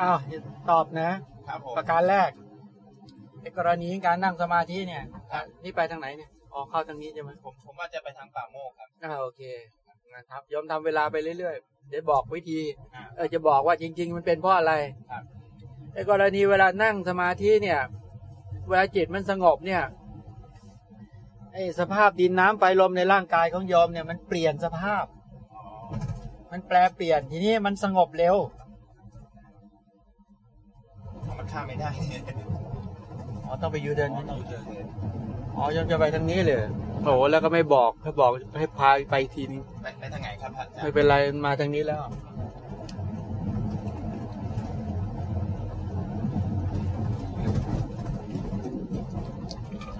อ้าวตอบนะ ครับผมประการแรกในกรณีการนั่งสมาธิเนี่ยอะนี่ไปทางไหนเนี่ยออกเข้าทางนี้ใช่ไหมผมผมว่าจะไปทางป่าโมกครับอ่าโอเคนะครับยอมทำเวลาไปเรื่อยๆ เดี๋ยวบอกวิธีอ่าเออจะบอกว่าจริง ๆ มันเป็นเพราะอะไรครับในกรณีเวลานั่งสมาธิเนี่ย เวลาจิตมันสงบเนี่ยไอ้สภาพดินน้ำไฟลมในร่างกายของโยมเนี่ยมันเปลี่ยนสภาพอ๋อมันแปลเปลี่ยนทีนี้มันสงบเร็วมัน ข้ามไม่ได้อ๋อต้องไปยูเดินอ๋อต้องเจอเลยอ๋อยังจะไปทางนี้เลยโอ้โหแล้วก็ไม่บอกให้บอกให้พาไปทีนึงไปไปทางไหนครับพระอาจารไม่ย์เป็นไรมันมาทางนี้แล้ว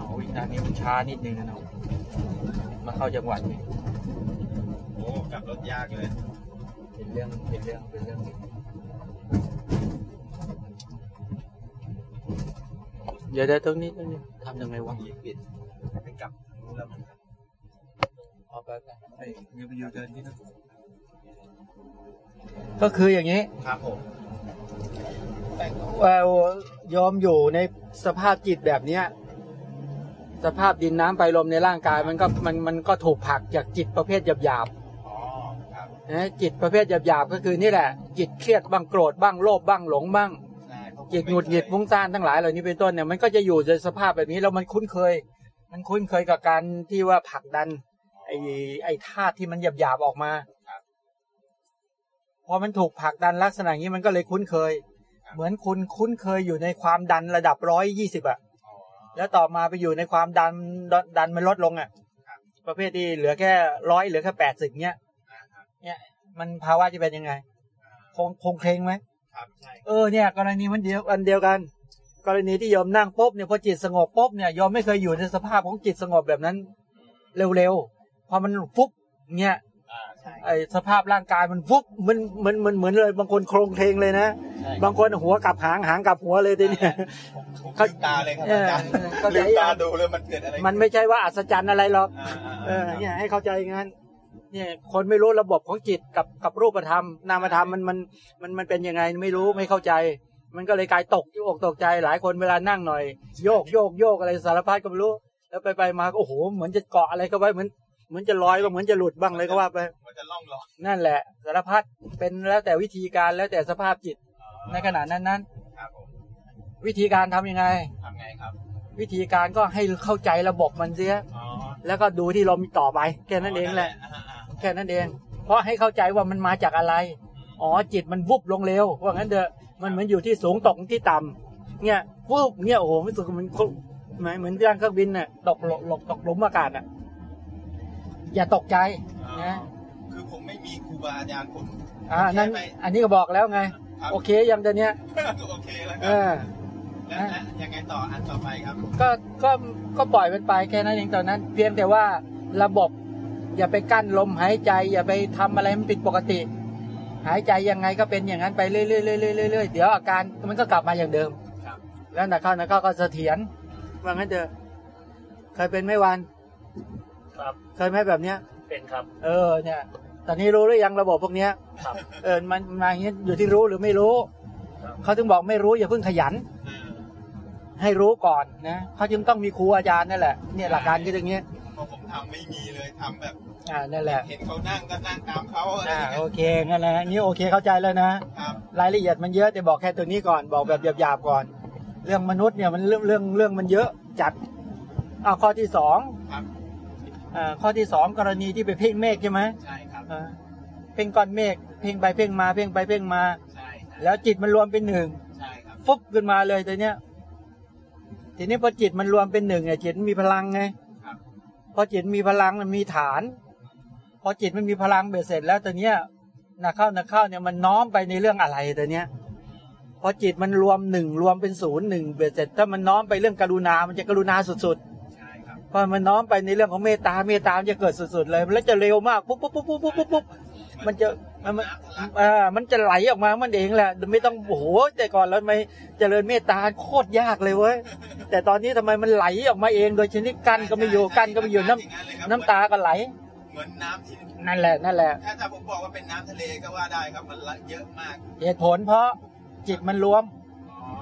โอ้ยทางนี้มันช้านิดนึงนะเนาะมาเข้าจังหวัดนี่โอ้กลับรถยากเลย เป็นเรื่องเป็นเรื่องเป็นเรื่อง เดี๋ยวเดี๋ยวตรงนี้ตรงนี้ทำยังไงวะยิงปิดไปกลับนู้นแล้วมันเอาไปไปไปยูไปยูเดินที่นั่นก็คืออย่างนี้ครับผมเอ่อยอมอยู่ในสภาพจิตแบบเนี้ย สภาพดินน้ำไฟลมในร่างกายมันก็มันมันก็ถูกผลักจากจิตประเภทหยาบอ๋อครับๆนะจิตประเภทหยาบๆก็คือนี่แหละ จิตเครียดบ้างโกรธบ้างโลภบ้างหลงบ้าง จิตหงุดหงิดฟุ้งซ่านทั้งหลายเหล่านี้เป็นต้นเนี่ยมันก็จะอยู่ในสภาพแบบนี้แล้วมันคุ้นเคย มันคุ้นเคยกับการที่ว่าผลักดัน ไอ้ไอ้ธาตุที่มันหยาบๆออกมาพอมันถูกผลักดันลักษณะอย่างนี้มันก็เลยคุ้นเคย เหมือนคุณคุ้นเคยอยู่ในความดันระดับร้อยยี่สิบอะอ๋อแล้วต่อมาไปอยู่ในความดันดันดันมันลดลงอะ่ะครับประเภทที่เหลือแค่ร้อยเหลือแค่แปดสิบเนี้ยอ่าครับเนี่ยมันภาวะจะเป็นยังไง คงคงเคร่งไหมครับใช่ เออเนี่ยกรณีมันเดียวอันเดียวกัน กรณีที่โยมนั่งปุ๊บเนี่ยพอจิตสงบปุ๊บเนี่ยโยมไม่เคยอยู่ในสภาพของจิตสงบแบบนั้น เร็วๆพอมันฟุบเนี่ยอ่าใช่ไอสภาพร่างกายมันฟุบมันเหมือนเหมือนเหมือนเลย บางคนโครงเครงเลยนะใช่บางคนหัวกลับหางหางกลับหัวเลยทีเนี้ยผมผมเขาลืมตาเลยครับเอออาจารย์เข้าใจลืมตายังดูเลยมันเกิดอะไรมันไม่ใช่ว่าอัศจรรย์อะไรหรอกอ่าอ่าเออเนี่ยให้เข้าใจงั้น เนี่ยคนไม่รู้ระบบของจิตกับกับรูปธรรม นามธรรมมันมันมันมันเป็นยังไงไม่รู้ไม่เข้าใจ มันก็เลยกลายตกอกตกใจหลายคนเวลานั่งหน่อย โยกโยกโยกอะไรสารพัดก็ไม่รู้ แล้วไปไปมาก็โอ้โหเหมือนจะเกาะอะไรก็ไว้เหมือนเหมือนจะลอยก็เหมือนจะหลุดบ้างเลยก็ว่าไปมันจะล่องลอยนั่นแหละสารพัดเป็นแล้วแต่วิธีการแล้วแต่สภาพจิตอ๋อในขณะนั้นนั้นครับผมวิธีการทำยังไงทำไงครับ วิธีการก็ให้เข้าใจระบบมันเสียอ๋อแล้วก็ดูที่ลมต่อไปแค่นั้นเองแหละอ่าอ่า แค่นั้นเอง เพราะให้เข้าใจว่ามันมาจากอะไร อ๋อจิตมันวุบลงเร็วว่างั้นเถอะมันเหมือนอยู่ที่สูงตกที่ต่ำเนี่ยวุบเนี่ยโอ้โหไม่สุดมันเหมือนเหมือนย่างเครื่องบินน่ะตกหลหลบตกหลุมอากาศน่ะ อย่าตกใจอ๋อนะคือผมไม่มีครูบาอาจารย์ผมอ่านั้นแค่ไปอันนี้ก็บอกแล้วไงครับโอเคยังเดี๋ยวนี้โอเคแล้วคเอรับอแล้วแล้วยังไงต่ออันต่อไปครับ ก็ก็ก็ปล่อยมันไปแค่นั้นเองตอนนั้น เพียงแต่ว่าระบบ อย่าไปกั้นลมหายใจ อย่าไปทำอะไรมันผิดปกติ หายใจยังไงก็เป็นอย่างนั้นไปเรื่อยๆเรื่อยๆเรื่อยๆเดี๋ยวอาการมันก็กลับมาอย่างเดิมครับแล้วนักเข้านักเข้าก็เสถียรว่างั้นเถอะเคยเป็นไหม่วัน ครับ เคยไหมแบบเนี้ย เป็นครับ เออเนี่ย ตอนนี้รู้หรือยังระบบพวกเนี้ยครับ เออมันมาอย่างนี้อยู่ที่รู้หรือไม่รู้ครับเขาถึงบอกไม่รู้อย่าเพิ่งขยันเออให้รู้ก่อนนะเขาจึงต้องมีครูอาจารย์นั่นแหละเนี่ยหลักการคืออย่างเงี้ย เพราะผมทำไม่มีเลยทำแบบ อ่านั่นแหละ เห็นเขานั่งก็นั่งตามเขาอะไรอ่าอย่างเงี้โอยเคงั้นแหละนี่โอเคเข้าใจแล้วนะครับรายละเอียดมันเยอะแต่บอกแค่ตัวนี้ก่อนบอกแบบหยาบๆก่อน เรื่องมนุษย์เนี่ยมันเรื่องเรื่องเรื่องมันเยอะจัดอ้าวข้อที่สองครับอ่าข้อที่สองกรณีที่ไปเพ่งเมฆใช่ไหมใช่ครับอ่าเพ่งก้อนเมฆเพ่งไปเพ่งมาเพ่งไปเพ่งมาใช่ใช่แล้วจิตมันรวมเป็นหนึ่งใช่ครับฟุบขึ้นมาเลยตัวเนี้ยทีนี้พอจิตมันรวมเป็นหนึ่งเนี่ยจิตมันมีพลังไงครับพ อจิตมีพลังมันมีฐาน พอจิตมันมีพลังเบ็ดเสร็จแล้วตัวเนี้ยนักเข้านักเข้าเนี่ยมันน้อมไปในเรื่องอะไรตัวเนี้ยพอจิตมันรวมหนึ่งรวมเป็นศูนย์หนึ่งเบียดเสร็จถ้ามันน้อมไปเรื่องกรุณา มันจะกรุณาสุดใช่ครับๆพอมันน้อมไปในเรื่องของเมตตาเมตตามันจะเกิดสุดๆเลย แล้วจะเร็วมากปุ๊บปุ๊บปุ๊บปุ๊บปุ๊บปุ๊บปุ๊บมันจะ มันมันเอ่ามันจะไหลออกมามันเองแหละไม่ต้องโอ้โหแต่ก่อนเราไม่เจริญเมตตาโคตรยากเลยเว้ยแต่ตอนนี้ทำไมมันไหลออกมาเอง โดยชนิดกั้นก็ไม่อยู่กั้นก็ไม่อยู่น้ำน้ำตาก็ไหลเหมือนน้ำที่นั่นแหละนั่นแหละถ้าถ้าผมบอกว่าเป็นน้ำทะเลก็ว่าได้ครับมันละเยอะมาก เหตุผลเพราะจิตมันรวม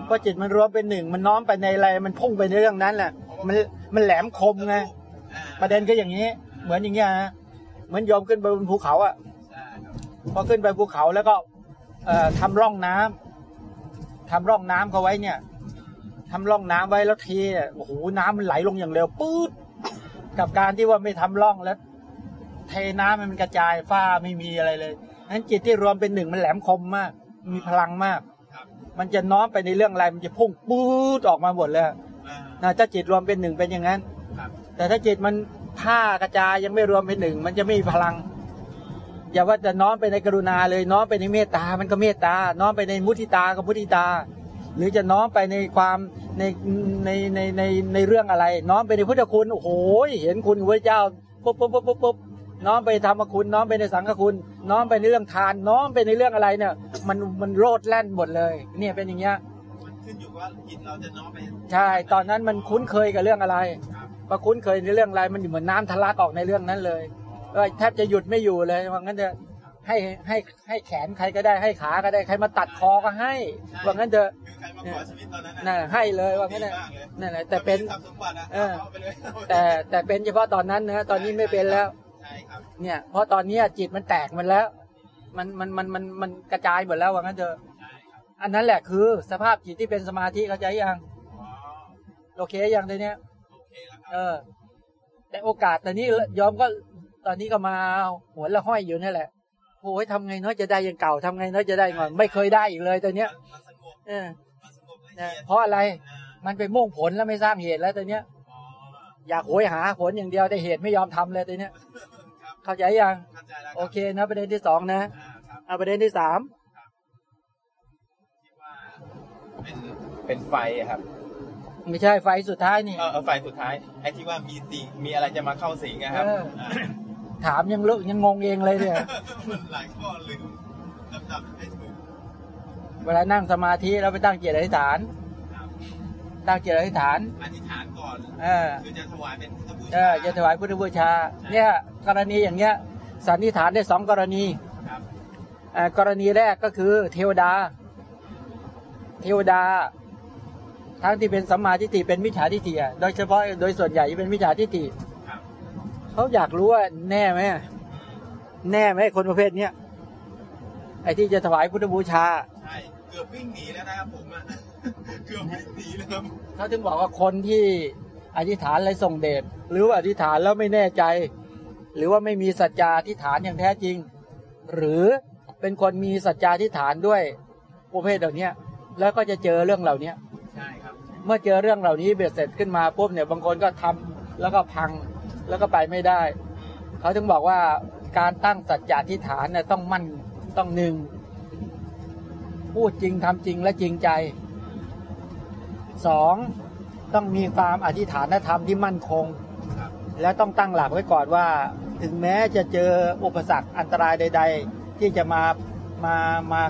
พอจิตมันรวมเป็นหนึ่งมันน้อมไปในอะไรมันพุ่งไปในเรื่องนั้นแหละมันมันแหลมคมไงอ่าประเด็นก็อย่างนี้ เหมือนอย่างเงี้ยฮะเหมือนโยมขึ้นไปบนภูเขาอะใช่ครับ พอขึ้นไปภูเขาแล้วก็เอ่อทำร่องน้ำทำร่องน้ำเขาไว้เนี่ยทำร่องน้ำไว้แล้วเทีโอ้โหน้ำมันไหลลงอย่างเร็วปื๊ดกับการที่ว่าไม่ทำร่องแล้ว เทน้ำให้มันกระจายฟ้าไม่มีอะไรเลยนั้นจิตที่รวมเป็นหนึ่งมันแหลมคมมาก มีพลังมากครับมันจะน้อมไปในเรื่องอะไรมันจะพุ่งปื๊ดออกมาหมดเลยอ่านะถ้าจิตรวมเป็นหนึ่งเป็นอย่างนั้นครับแต่ถ้าจิตมันผ้ากระจายยังไม่รวมเป็นหนึ่งมันจะไม่มีพลัง อย่าว่าจะน้อมไปในกรุณาเลยน้อมไปในเมตตา มันก็เมตตา น้อมไปในมุทิตาก็มุทิตา หรือจะน้อมไปในความในในในในในเรื่องอะไร น้อมไปในพุทธคุณโอ้โหเห็นคุณพระเจ้าปุ๊บปุ๊บปุ๊บปุ๊บปุ๊บน้อมไปธรรมคุณ น้อมไปในสังฆคุณ น้อมไปในเรื่องทาน น้อมไปในเรื่องอะไรเนี่ย มันมันโลดแล่นหมดเลย เนี่ยเป็นอย่างเงี้ยมันขึ้นอยู่ว่าจิตเราจะน้อมไปใช่ ตอนนั้นมันคุ้นเคยกับเรื่องอะไรครับพอคุ้นเคยในเรื่องอะไรมันอยู่เหมือนน้ำทะลักออกในเรื่องนั้นเลย เออแทบจะหยุดไม่อยู่เลยว่างั้นเถอะให้ให้ให้แขนใครก็ได้ให้ขาก็ได้ใครมาตัดคอก็ให้ว่างั้นเถอะคือใครมาขอชีวิตตอนนั้นนั่นแหละให้เลยว่างั้นดีเถอะมากเลยนั่นแหละแต่เป็นทรัพย์สมบัติอะเออเอาไปเลยแต่แต่เป็นเฉพาะตอนนั้นนะตอนนี้ไม่เป็นแล้วใช่ครับเนี่ยเพราะตอนเนี้ยจิตมันแตกมันแล้ว มันมันมันมันมันกระจายหมดแล้วว่างั้นเถอะใช่ครับอันนั้นแหละคือสภาพจิตที่เป็นสมาธิเข้าใจยังอ๋อโอเคยังตัวเนี้ยโอเคแล้วครับเออ แต่โอกาสตอนนี้ยอมก็ ตอนนี้ก็มาหัวละห้อยอยู่นี่แหละโอ้ยทำไงเน้อยจะได้อยังเก่าทำไงเน้อยจะได้ก่อนไม่เคยได้อีกเลยตอนเนี้ยมันสงบเออมันสงบละนะเอียดเพราะอะไรอ่ามันไปมุ่งผลแล้วไม่สร้างเหตุแล้วตอนเนี้ยอ๋ออยากโหยหาผลอย่างเดียวแต่เหตุไม่ยอมทำเลยตอนเนี้ยครับเข้าใจยังเข้าใจแล้วรับโอเคนะประเด็นที่สองนะอ่าครับเอาประเด็นที่สามคิดว่าเป็นเป็นไฟอะครับไม่ใช่ไฟสุดท้ายนี่เออเออไฟสุดท้ายไอ้ที่ว่ามีสิ่งมีอะไรจะมาเข้าสิงอะครับเออา ถามยังเลอะยังงงเองเลยเนี่ยมันหลายข้อลืมลำดับไม่ถูกเวลานั่งสมาธิเราไปตั้งเจตอธิษฐานครับตั้งเจตอธิษฐานอธิษฐานก่อนเออคือจะถวายเป็นพุทธบูเอชาอจะถวายพุทธบูชา เนี่ยกรณีอย่างเงี้ยสันนิษฐานได้สองกรณีครับอ่ากรณีแรกก็คือเทวดา เทวดา ทั้งที่เป็นสัมมาทิฏฐิเป็นมิจฉาทิฏฐิอะโดยเฉพาะโดยส่วนใหญ่เป็นมิจฉาทิฏฐิครับ เขาอยากรู้ว่าแน่ไหมแน่ไหมคนประเภทเนี้ยไอ้ที่จะถวายพุทธบูชาใช่เกือบวิ่งหนีแล้วนะครับผมอะเกือบวิ่งหนีแล้วครับเขาถึงบอกว่าคนที่อธิษฐานอะไรส่งเดชหรือว่าอธิษฐานแล้วไม่แน่ใจ หรือว่าไม่มีสัจจาอธิษฐานอย่างแท้จริง หรือเป็นคนมีสัจจาอธิษฐานด้วยประเภทเหล่านี้แล้วก็จะเจอเรื่องเหล่านี้ใช่ครับเมื่อเจอเรื่องเหล่านี้เบียดเสร็จขึ้นมาปุ๊บเนี่ยบางคนก็ทำแล้วก็พัง แล้วก็ไปไม่ได้ เขาถึงบอกว่าการตั้งสัจจะอธิษฐานเนี่ยต้องมั่นต้องหนึ่ง พูดจริงทำจริงและจริงใจสองต้องมีความอธิษฐานธรรมที่มั่นคงครับและต้องตั้งหลักไว้ก่อนว่า ถึงแม้จะเจออุปสรรคอันตรายใด ๆ ที่จะมามามา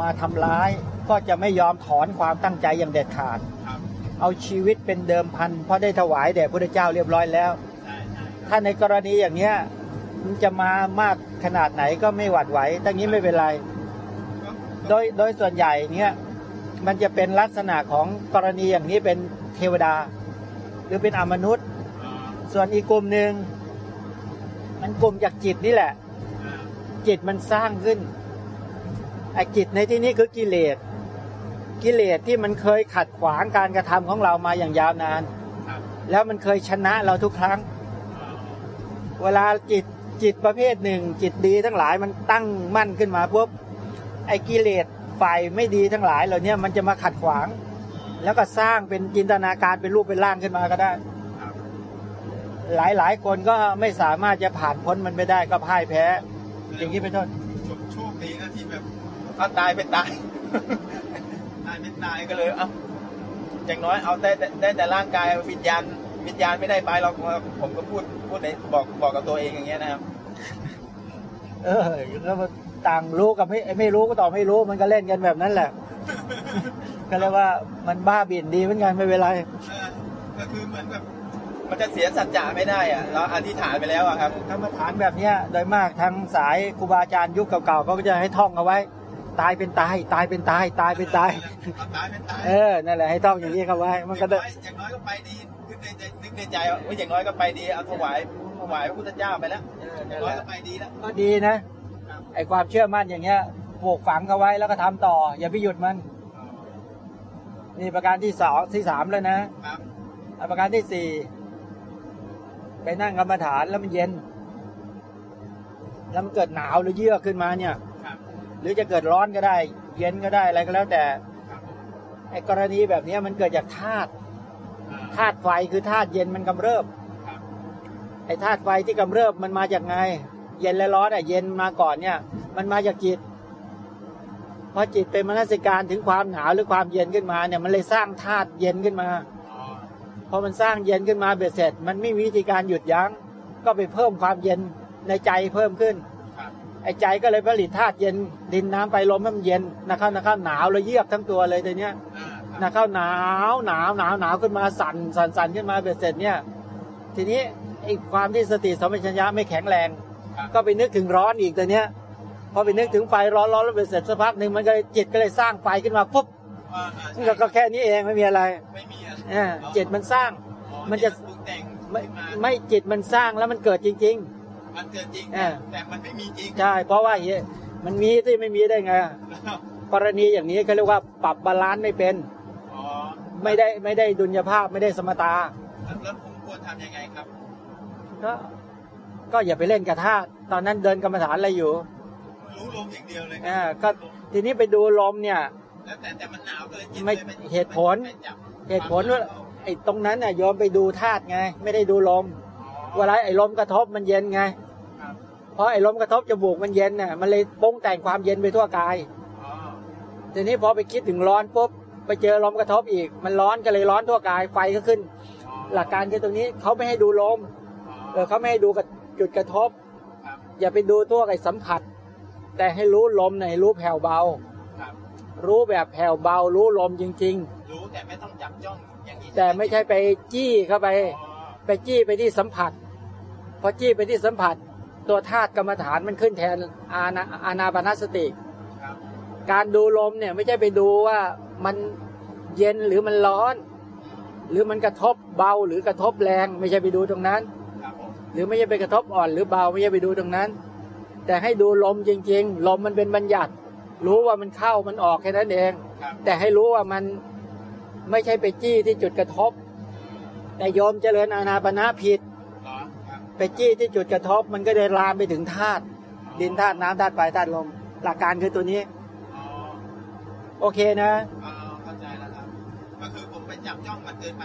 มาทำร้าย ก็จะไม่ยอมถอนความตั้งใจอย่างเด็ดขาดครับเอาชีวิตเป็นเดิมพันเพราะได้ถวายแด่พระเจ้าเรียบร้อยแล้วใช่ใช่ ถ้าในกรณีอย่างเนี้ยมันจะมามากขนาดไหนก็ไม่หวั่นไหวตั้งนี้ไม่เป็นไร โดยโดยส่วนใหญ่เนี้ยมันจะเป็นลักษณะของกรณีอย่างนี้เป็นเทวดา หรือเป็นอมนุษย์ ส่วนอีกกลุ่มหนึ่งมันกลุ่มจากจิตนี่แหละ จิตมันสร้างขึ้นไอ้จิตในที่นี้คือกิเลสกิเลสที่มันเคยขัดขวางการกระทำของเรามาอย่างยาวนาน แล้วมันเคยชนะเราทุกครั้ง เวลาจิตจิตประเภทหนึ่ง จิตดีทั้งหลายมันตั้งมั่นขึ้นมาปุ๊บไอ้กิเลสฝ่ายไม่ดีทั้งหลายเหล่านี้มันจะมาขัดขวาง แล้วก็สร้างเป็นจินตนาการเป็นรูปเป็นร่างขึ้นมาก็ได้ หลายหลายคนก็ไม่สามารถจะผ่านพ้นมันไปได้ก็พ่ายแพ้ อย่างนี้เป็นต้นโชคดีนะที่แบบถ้าตายเป็นตายตายเป็นตายก็เลยเอาอย่างน้อยเอาได้แต่ได้แต่ร่างกายวิญญาณ วิญญาณไม่ได้ไปเราผมก็พูดพูดในบอกบอกกับตัวเองอย่างเงี้ยนะครับ เออแล้วมันต่างรู้กับไม่ไม่รู้ก็ต่อไม่รู้มันก็เล่นกันแบบนั้นแหละ ก็เรียกว่ามันบ้าบิ่นดีเหมือนกันไม่เป็นไรเออก็คือเหมือนแบบมันจะเสียสัจจะไม่ได้อะเราอธิษฐานไปแล้วอะครับกรรมฐานแบบเนี้ยโดยมากทางสายครูบาอาจารย์ยุคเก่าๆเขาก็จะให้ท่องเอาไว้ ตายเป็นตาย ตายเป็นตาย ตายเป็นตาย เอาตายเป็นตายเออนั่นแหละให้ท่องอย่างนี้เข้าไว้ มันก็อได้ย่างน้อยอย่างน้อยก็ไปดี นึกในใจนึกในใจว่าเฮ้ยอย่างน้อยก็ไปดีเอาถวายถวายพระพุทธเจ้าไปแล้วอย่างน้อยก็ไปดีแล้วก็ดีนะไอความเชื่อมั่นอย่างเงี้ยปลูกฝังเขาไว้แล้วก็ทำต่อ อย่าไปหยุดมันนี่ประการที่สองที่สามแล้วนะครับอะประการที่สี่ไปนั่งกรรมฐานแล้วมันเย็น แล้วมันเกิดหนาวหรือเยือกขึ้นมาเนี่ยครับหรือจะเกิดร้อนก็ได้ เย็นก็ได้อะไรก็แล้วแต่ครับไอ้กรณีแบบเนี้ยมันเกิดจากธาตุอ่า ธาตุไฟคือธาตุเย็นมันกำเริบครับไอ้ธาตุไฟที่กำเริบมันมาจากไง เย็นและร้อนอะเย็นมาก่อนเนี่ย มันมาจากจิตพอจิตเป็นมนสิการถึงความหนาวหรือความเย็นขึ้นมาเนี่ยมันเลยสร้างธาตุเย็นขึ้นมาอ๋อพอมันสร้างเย็นขึ้นมาเบ็ดเสร็จ มันไม่มีวิธีการหยุดยั้ง ก็ไปเพิ่มความเย็นในใจเพิ่มขึ้นครับไอ้ใจก็เลยผลิตธาตุเย็นดินน้ำไฟลมให้มันเย็นนะเข้าหนักเข้าหนาวแล้วเยือกทั้งตัวเลยตัวเนี้ยอ่าครับ หนักเข้าหนาวหนาวหนาวหนาวขึ้นมาสั่นสั่นสั่นขึ้นมาเบ็ดเสร็จเนี่ยทีนี้ไอ้ความที่สติสัมปชัญญะไม่แข็งแรงครับก็ไปนึกถึงร้อนอีกตัวเนี้ยพอไปนึกถึงไฟร้อนร้อนแล้วเบ็ดเสร็จสักพักหนึ่งมันก็เลยจิตก็เลยสร้างไฟขึ้นมาปุ๊บอ่าอ่าใช่ก็ก็แค่นี้เองไม่มีอะไรไม่มีอะอ่าจิตมันสร้างอ๋อมันจะปรุงแต่งไม่ขึ้นมาไม่จิตมันสร้างแล้วมันเกิดจริงมันเกิดจริงอ่าแต่มันไม่มีจริงๆใช่เพราะว่าเหี้ยมันมีที่ไม่มีได้ไงกรณีอย่างนี้เขาเรียกว่าปรับ balance ไม่เป็นอ๋อ ไม่ได้ไม่ได้ดุลยภาพไม่ได้สมตาแล้วแล้วผมควรทำยังไงครับก็ก็อย่าไปเล่นกับธาตุตอนนั้นเดินกรรมฐานอะไรอยู่ รู้ลมอย่างเดียวเลยคอ่ารับก็ทีนี้ไปดูลมเนี่ยแล้วแต่แต่มันหนาวก็เลยจิตไม่เลยเหตุผลไปจับเหตุผลว่าไอ้ตรงนั้นน่ะยอมไปดูธาตุไง ไม่ได้ดูลมอ๋อเวลาไอ้ลมกระทบมันเย็นไงครับเพราะไอ้ลมกระทบจมูกมันเย็นน่ะมันเลยปรุงแต่งความเย็นไปทั่วกายอ๋อทีนี้พอไปคิดถึงร้อนปุ๊บ ไปเจอลมกระทบอีก มันร้อนก็เลยร้อนทั่วกายไฟก็ขึ้น หลักการคือตรงนี้เขาไม่ให้ดูลมเออเขาไม่ให้ดูกับจุดกระทบ อย่าไปดูทั่วไอ้สัมผัส แต่ให้รู้ลมในอยให้รู้แผ่วเบา รู้แบบแผ่วเบา รู้ลมจริงรู้แต่ไม่ต้องจับจ้องอย่างนี้แต่ไม่ใช่ไปจี้เข้าไป ไปจี้ไปที่สัมผัส พอจี้ไปที่สัมผัส ตัวธาตุกรรมฐานมันขึ้นแทนอานาอานาปานสติ การดูลมเนี่ยไม่ใช่ไปดูว่ามันเย็นหรือมันร้อน หรือมันกระทบเบาหรือกระทบแรง ไม่ใช่ไปดูตรงนั้นครับผมหรือไม่ใช่ไปกระทบอ่อนหรือเบาไม่ใช่ไปดูตรงนั้น แต่ให้ดูลมจริง ๆ ลมมันเป็นบัญญัติ รู้ว่ามันเข้ามันออกแค่นั้นเองครับแต่ให้รู้ว่ามันไม่ใช่ไปจี้ที่จุดกระทบ แต่โยมเจริญอานาปนาผิดเหรอครับไปจี้ที่จุดกระทบ มันก็เลยลามไปถึงธาตุดินธาตุน้ำธาตุไฟธาตุลม หลักการคือตัวนี้อ๋อ โอเคนะอ๋อเข้าใจแล้วครับ ก็คือผมไปจับจ้องมันเกินไป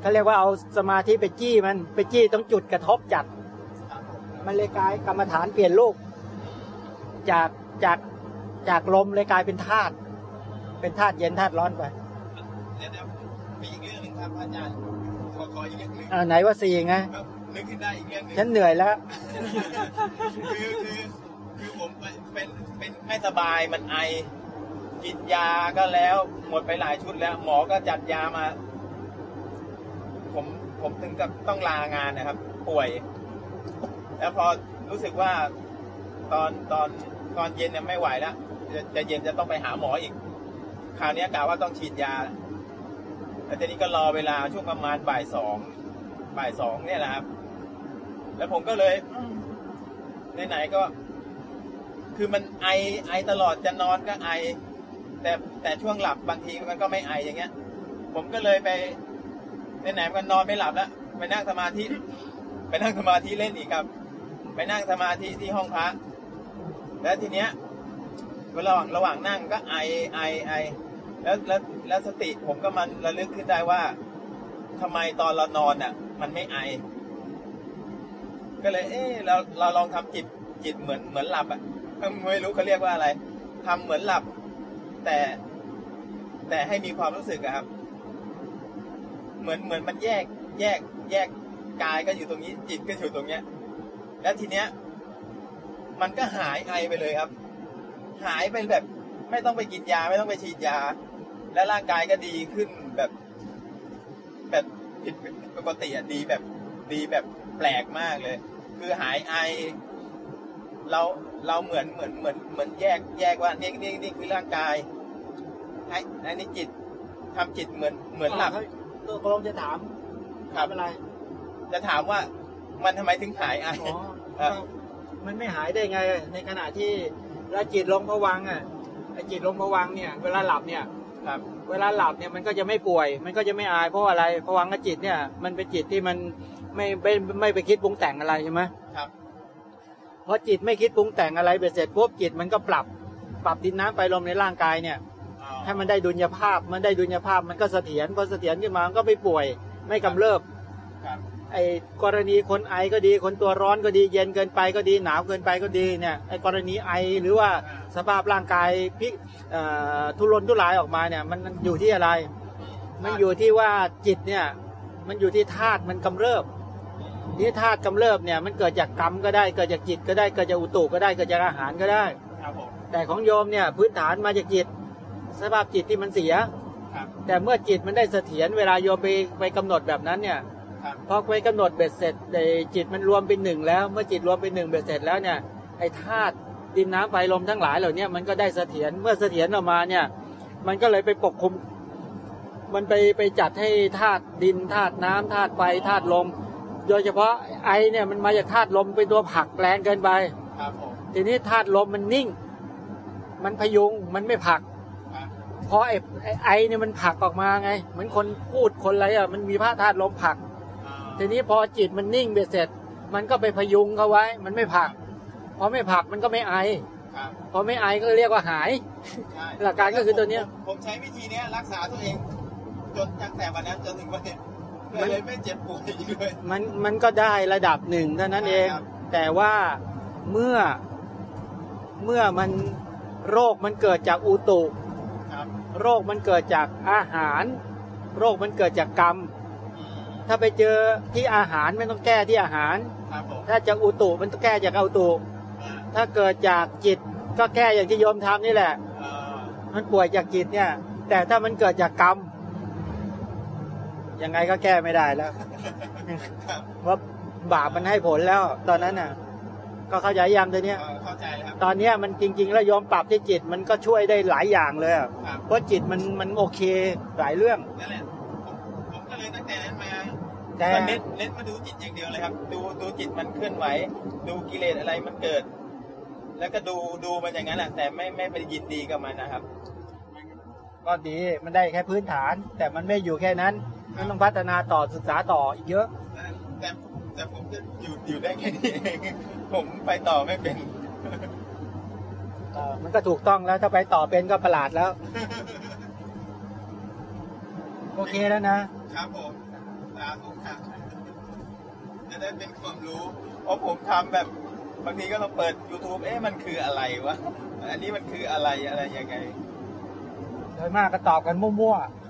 เขาเรียกว่าเอาสมาธิไปจี้มันไปจี้ตรงจุดกระทบจัด ครับผมมันเลยกลายกรรมฐานเปลี่ยนรูปจากจากจากลมเลยกลายเป็นธาตุเป็นธาตุเย็นธาตุร้อนไปเดี๋ยวเดี๋ยวมีอีกเรื่องหนึ่งครับอาจารย์ขอขออีกเรื่องหนึ่งอ่าไหนว่าสี่ไงครับนึกขึ้นได้อีกเรื่องหนึ่ง ฉันเหนื่อยแล้ว คือคือคือผมเป็นเป็นไม่สบายมันไอ กินยาก็แล้ว หมดไปหลายชุดแล้ว หมอก็จัดยามา ผมผมถึงกับต้องลางานนะครับ ป่วย แล้วพอรู้สึกว่าตอนตอนตอนเย็นเนี่ยไม่ไหวแล้วจะจะเย็นจะต้องไปหาหมออีก คราวนี้กะว่าต้องฉีดยาแล้วทีนี้ก็รอเวลาช่วงประมาณบ่ายสองบ่ายสองเนี่ยแหละครับ แล้วผมก็เลยไหนๆก็ คือมันไอไอตลอดจะนอนก็ไอ แต่แต่ช่วงหลับบางทีมันก็ไม่ไออย่างเงี้ย ผมก็เลยไปไหนๆมันนอนไม่หลับแล้วไปนั่งสมาธิ ไปนั่งสมาธิเล่นอีกครับ ไปนั่งสมาธิที่ห้องพระแล้วทีเนี้ยระหว่างระหว่างนั่งก็ไอไอไอแล้วแล้วแล้วสติผมก็มันระลึกขึ้นได้ว่าทำไมตอนเรานอนอะ มันไม่ไอ ก็เลย เออเราเราลองทำจิตจิตเหมือนเหมือนหลับอะไม่รู้เขาเรียกว่าอะไรทำเหมือนหลับ แต่ แต่ให้มีความรู้สึกอะครับ เหมือนเหมือนมันแยก แยก แยกกายก็อยู่ตรงนี้ จิตก็อยู่ตรงเนี้ย แล้วทีเนี้ย มันก็หายไอไปเลยครับ หายไปแบบ ไม่ต้องไปกินยาไม่ต้องไปฉีดยา และร่างกายก็ดีขึ้นแบบ แบบผิดปกติอะดีแบบ ดีแบบแปลกมากเลย คือหายไอ เราเราเหมือนเหมือนเหมือนเหมือนแยกแยกว่านี่นี่นี่คือร่างกายไอ้ไอ้นี่จิตทำจิตเหมือนเหมือนหลับตัวกลงจะถามครัถาบมอะไร จะถามว่ามันทำไมถึงหายไออ๋อครับมันไม่หายได้ไง ในขณะที่เวลาจิตลงผวังค์อะไอจิตลงผวังค์เนี่ย เวลาหลับเนี่ยครับ เวลาหลับเนี่ยมันก็จะไม่ป่วย มันก็จะไม่อายเพราะอะไรผวังค์กับจิตเนี่ย มันเป็นจิตที่มันไม่ไม่ไม่ไปคิดปรุงแต่งอะไรใช่ไหมครับ พอจิตไม่คิดปรุงแต่งอะไรไปเสร็จปุ๊บจิตมันก็ปรับ ปรับดินน้ำไฟลมในร่างกายเนี่ยอ๋อให้มันได้ดุลยภาพมันได้ดุลยภาพมันก็เสถียรพอเสถียรขึ้นมามันก็ไม่ป่วยไม่กำเริบครับไอ้กรณีคนไอก็ดีคนตัวร้อนก็ดีเย็นเกินไปก็ดีหนาวเกินไปก็ดีเนี่ยไอ้กรณีไอหรือว่าสภาพร่างกายพิกเอ่อทุรนทุรายออกมาเนี่ยมันมันอยู่ที่อะไร มันอยู่ที่ว่าจิตเนี่ยมันอยู่ที่ธาตุมันกำเริบ นี่ธาตุกำเริบเนี่ยมันเกิดจากกรรมก็ได้เกิดจากจิตก็ได้เกิดจากอุตุก็ได้เกิดจากอาหารก็ได้ ครับผมแต่ของโยมเนี่ยพื้นฐานมาจากจิต สภาพจิตที่มันเสีย ครับ แต่เมื่อจิตมันได้เสถียรเวลาโยมไปไปกำหนดแบบนั้นเนี่ยครับพอไปกำหนดเบ็ดเสร็จไอ้จิตมันรวมเป็นหนึ่งแล้ว เมื่อจิตรวมเป็นหนึ่งเบ็ดเสร็จแล้วเนี่ยไอ้ธาตุดินน้ำไฟลมทั้งหลายเหล่าเนี้มันก็ได้เสถียรเมื่อเสถียรออกมาเนี่ยมันก็เลยไปปกคลุม มันไปไปจัดให้ธาตุดินธาตุน้ำธาตุไฟธาตุลม โดยเฉพาะไอเนี่ยมันมาจากธาตุลมเป็นตัวผลักแรงเกินไปครับผมทีนี้ธาตุลมมันนิ่ง มันพยุงมันไม่ผลักครับเพราะไอ้ไอ้ไอเนี่ยมันผลักออกมาไง เหมือนคนพูดคนอะไรอะมันมีพระธาตุลมผลักอ่าทีนี้พอจิตมันนิ่งไปเสร็จ มันก็ไปพยุงเขาไว้ มันไม่ผลักพอไม่ผลักมันก็ไม่ไอครับพอไม่ไอก็เรียกว่าหายใช่หลักการก็คือตัวเนี้ยผมผมใช้วิธีเนี้ยรักษาตัวเองจนตั้งแต่วันนั้นจนถึงวันเนี้ย มันเลยไม่เจ็บป่วยอีกเลยมันมันก็ได้ระดับหนึ่งเท่านั้นเองใช่ครับแต่ว่าเมื่อเมื่อมันโรคมันเกิดจากอุตุครับโรคมันเกิดจากอาหาร โรคมันเกิดจากกรรมอืมถ้าไปเจอที่อาหารไม่ต้องแก้ที่อาหารครับผมถ้าจากอุตุมันต้องแก้จากอุตุอ่าถ้าเกิดจากจิตก็แก้อย่างที่โยมทำนี่แหละอ่ามันป่วยจากจิตเนี่ย แต่ถ้ามันเกิดจากกรรม ยังไงก็แก้ไม่ได้แล้วครับว่าบาปมันให้ผลแล้ว ตอนนั้นน่ะ ก็เข้าใจยังตัวเนี้ยเอ่อเข้าใจแล้วครับตอนเนี้ยมันจริง ๆ แล้วโยมปรับที่จิตมันก็ช่วยได้หลายอย่างเลยอะครับเพราะจิตมันมันโอเคหลายเรื่องนั่นแหละผมผมก็เลยตั้งแต่นั้นมาแต่ก็เน้นเน้นมาดูจิตอย่างเดียวเลยครับ ดูดูจิตมันเคลื่อนไหว ดูกิเลสอะไรมันเกิด แล้วก็ดูดูมันอย่างนั้นแหละแต่ไม่ไม่ไปยินดีกับมันนะครับก็ดีมันได้แค่พื้นฐาน แต่มันไม่อยู่แค่นั้น มันต้องพัฒนาต่อศึกษาต่ออีกเยอะ แต่แต่ผมจะอยู่อยู่ได้แค่นี้เองผมไปต่อไม่เป็นเอ่อมันก็ถูกต้องแล้วถ้าไปต่อเป็นก็ประหลาดแล้ว โอเคแล้วนะ ครับผมสาธุครับจะได้เป็นความรู้เพราะผมทำแบบบางทีก็เราเปิด YouTube เอ๊ะมันคืออะไรวะ อันนี้มันคืออะไรอะไรยังไงโดยมากก็ตอบกันมั่ว